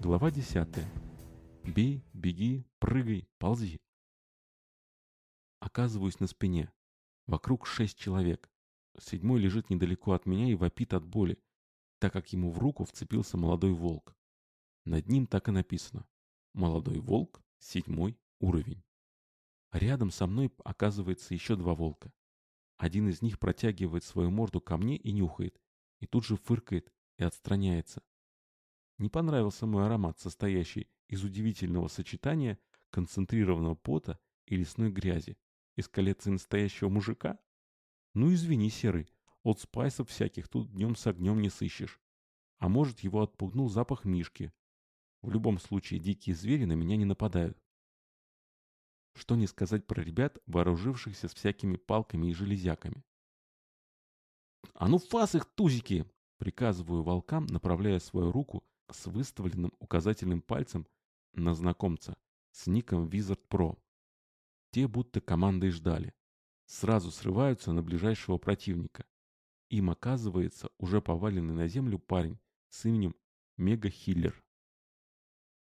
Глава 10. Бей, беги, прыгай, ползи. Оказываюсь на спине. Вокруг шесть человек. Седьмой лежит недалеко от меня и вопит от боли, так как ему в руку вцепился молодой волк. Над ним так и написано. Молодой волк, седьмой уровень. Рядом со мной оказывается еще два волка. Один из них протягивает свою морду ко мне и нюхает, и тут же фыркает и отстраняется. Не понравился мой аромат, состоящий из удивительного сочетания концентрированного пота и лесной грязи, из коллекции настоящего мужика? Ну извини, серый, от спайсов всяких тут днем с огнем не сыщешь. А может, его отпугнул запах мишки. В любом случае, дикие звери на меня не нападают. Что не сказать про ребят, вооружившихся с всякими палками и железяками. «А ну фас их, тузики!» Приказываю волкам, направляя свою руку с выставленным указательным пальцем на знакомца с ником Wizard Pro. Те будто командой ждали. Сразу срываются на ближайшего противника. Им оказывается уже поваленный на землю парень с именем Мега Хиллер.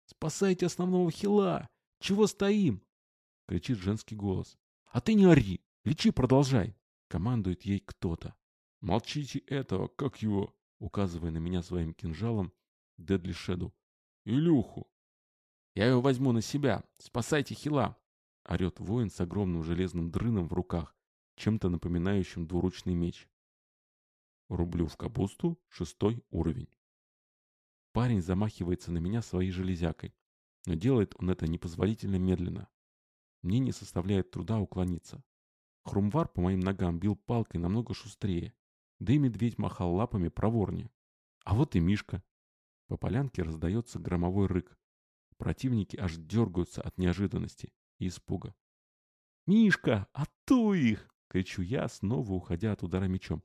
«Спасайте основного хила! Чего стоим?» — кричит женский голос. «А ты не ори! Лечи, продолжай!» — командует ей кто-то. «Молчите этого, как его!» — указывая на меня своим кинжалом, Дедли Шеду. «Илюху!» «Я его возьму на себя! Спасайте хила!» Орет воин с огромным железным дрыном в руках, чем-то напоминающим двуручный меч. Рублю в капусту, шестой уровень. Парень замахивается на меня своей железякой, но делает он это непозволительно медленно. Мне не составляет труда уклониться. Хрумвар по моим ногам бил палкой намного шустрее, да и медведь махал лапами проворнее. А вот и Мишка, по полянке раздается громовой рык. Противники аж дергаются от неожиданности и испуга. «Мишка, ату их!» — кричу я, снова уходя от удара мечом.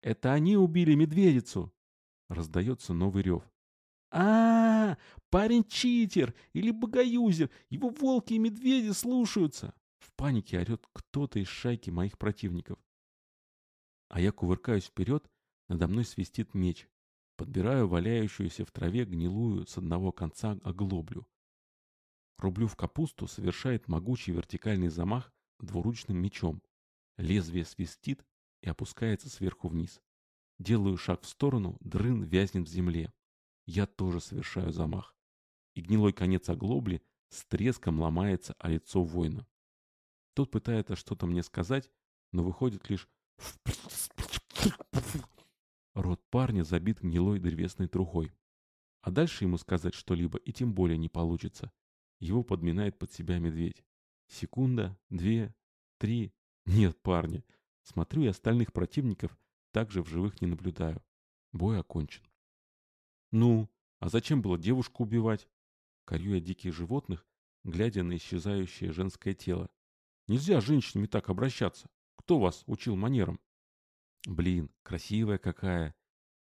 «Это они убили медведицу!» Раздается новый рев. а, -а, -а Парень читер или богоюзер! Его волки и медведи слушаются!» В панике орет кто-то из шайки моих противников. А я кувыркаюсь вперед, надо мной свистит меч. Подбираю валяющуюся в траве гнилую с одного конца оглоблю. Рублю в капусту совершает могучий вертикальный замах двуручным мечом. Лезвие свистит и опускается сверху вниз. Делаю шаг в сторону, дрын вязнет в земле. Я тоже совершаю замах. И гнилой конец оглобли с треском ломается о лицо воина. Тот пытается что-то мне сказать, но выходит лишь Рот парня забит гнилой древесной трухой. А дальше ему сказать что-либо и тем более не получится. Его подминает под себя медведь. Секунда, две, три. Нет, парня. Смотрю, и остальных противников также в живых не наблюдаю. Бой окончен. Ну, а зачем было девушку убивать? Корю я диких животных, глядя на исчезающее женское тело. Нельзя с женщинами так обращаться. Кто вас учил манерам? Блин, красивая какая.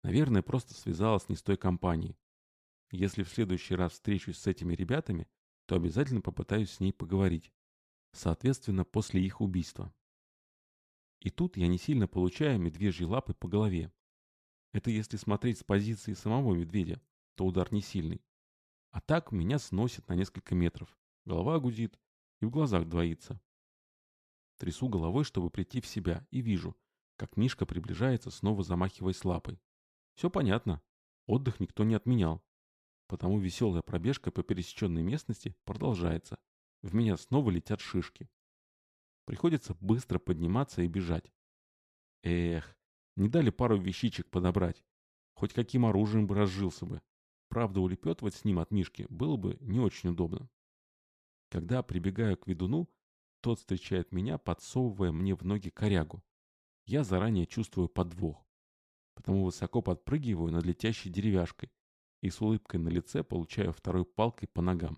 Наверное, просто связалась не с той компанией. Если в следующий раз встречусь с этими ребятами, то обязательно попытаюсь с ней поговорить. Соответственно, после их убийства. И тут я не сильно получаю медвежьи лапы по голове. Это если смотреть с позиции самого медведя, то удар не сильный. А так меня сносит на несколько метров. Голова гудит и в глазах двоится. Трясу головой, чтобы прийти в себя, и вижу, как Мишка приближается, снова замахиваясь лапой. Все понятно. Отдых никто не отменял. Потому веселая пробежка по пересеченной местности продолжается. В меня снова летят шишки. Приходится быстро подниматься и бежать. Эх, не дали пару вещичек подобрать. Хоть каким оружием бы разжился бы. Правда, улепетывать с ним от Мишки было бы не очень удобно. Когда прибегаю к ведуну, тот встречает меня, подсовывая мне в ноги корягу. Я заранее чувствую подвох, потому высоко подпрыгиваю над летящей деревяшкой и с улыбкой на лице получаю второй палкой по ногам.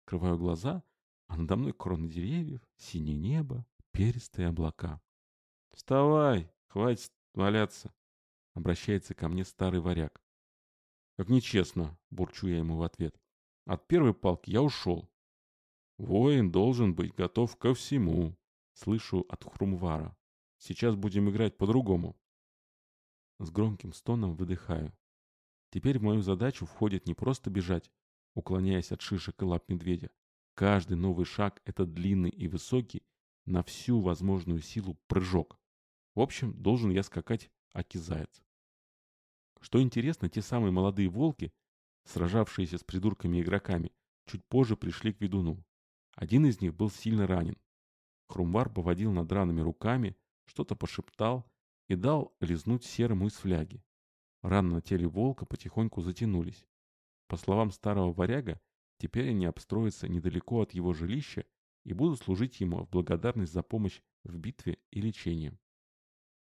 Открываю глаза, а надо мной кроны деревьев, синее небо, перистые облака. «Вставай, хватит валяться!» — обращается ко мне старый варяг. «Как нечестно!» — бурчу я ему в ответ. «От первой палки я ушел». «Воин должен быть готов ко всему», — слышу от Хрумвара. Сейчас будем играть по-другому. С громким стоном выдыхаю. Теперь в мою задачу входит не просто бежать, уклоняясь от шишек и лап медведя. Каждый новый шаг – это длинный и высокий, на всю возможную силу прыжок. В общем, должен я скакать аки-заяц. Что интересно, те самые молодые волки, сражавшиеся с придурками игроками, чуть позже пришли к ведуну. Один из них был сильно ранен. Хрумвар поводил над ранами руками, что-то пошептал и дал лизнуть серому из фляги. Раны на теле волка потихоньку затянулись. По словам старого варяга, теперь они обстроятся недалеко от его жилища и будут служить ему в благодарность за помощь в битве и лечении.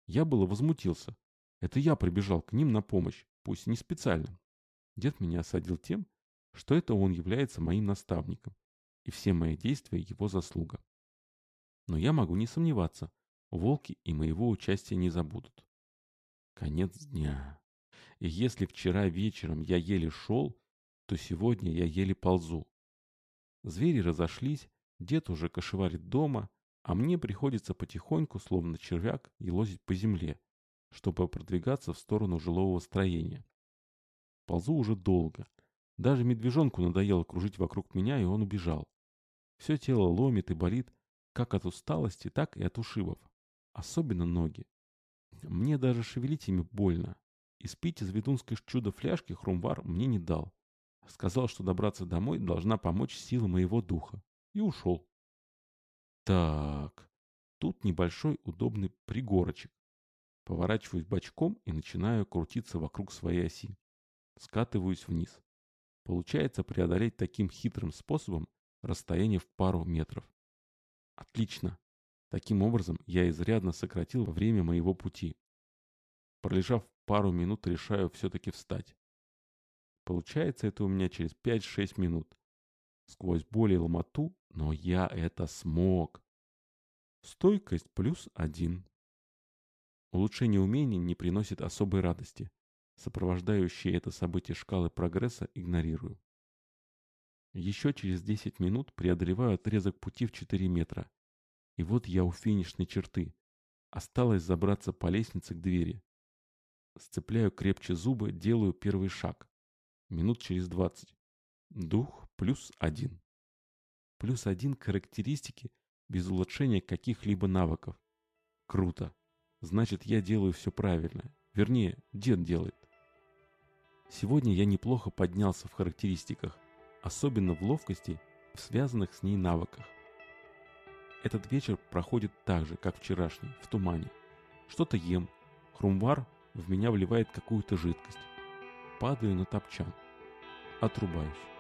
Я было возмутился. Это я прибежал к ним на помощь, пусть не специально. Дед меня осадил тем, что это он является моим наставником, и все мои действия его заслуга. Но я могу не сомневаться, волки и моего участия не забудут. Конец дня. И если вчера вечером я еле шел, то сегодня я еле ползу. Звери разошлись, дед уже кошеварит дома, а мне приходится потихоньку, словно червяк, елозить по земле, чтобы продвигаться в сторону жилого строения. Ползу уже долго. Даже медвежонку надоело кружить вокруг меня, и он убежал. Все тело ломит и болит, как от усталости, так и от ушибов. Особенно ноги. Мне даже шевелить ими больно. И спить из ведунской чудо-фляжки Хрумвар мне не дал. Сказал, что добраться домой должна помочь сила моего духа. И ушел. Так, тут небольшой удобный пригорочек. Поворачиваюсь бочком и начинаю крутиться вокруг своей оси. Скатываюсь вниз. Получается преодолеть таким хитрым способом расстояние в пару метров. Отлично. Таким образом, я изрядно сократил время моего пути. Пролежав пару минут, решаю все-таки встать. Получается это у меня через 5-6 минут. Сквозь боль и ломоту, но я это смог. Стойкость плюс один. Улучшение умений не приносит особой радости. Сопровождающие это событие шкалы прогресса игнорирую. Еще через 10 минут преодолеваю отрезок пути в 4 метра. И вот я у финишной черты. Осталось забраться по лестнице к двери. Сцепляю крепче зубы, делаю первый шаг. Минут через 20. Дух плюс один. Плюс один характеристики без улучшения каких-либо навыков. Круто. Значит, я делаю все правильно. Вернее, дед делает. Сегодня я неплохо поднялся в характеристиках особенно в ловкости в связанных с ней навыках. Этот вечер проходит так же, как вчерашний, в тумане. Что-то ем, хрумвар в меня вливает какую-то жидкость. Падаю на топчан. Отрубаюсь.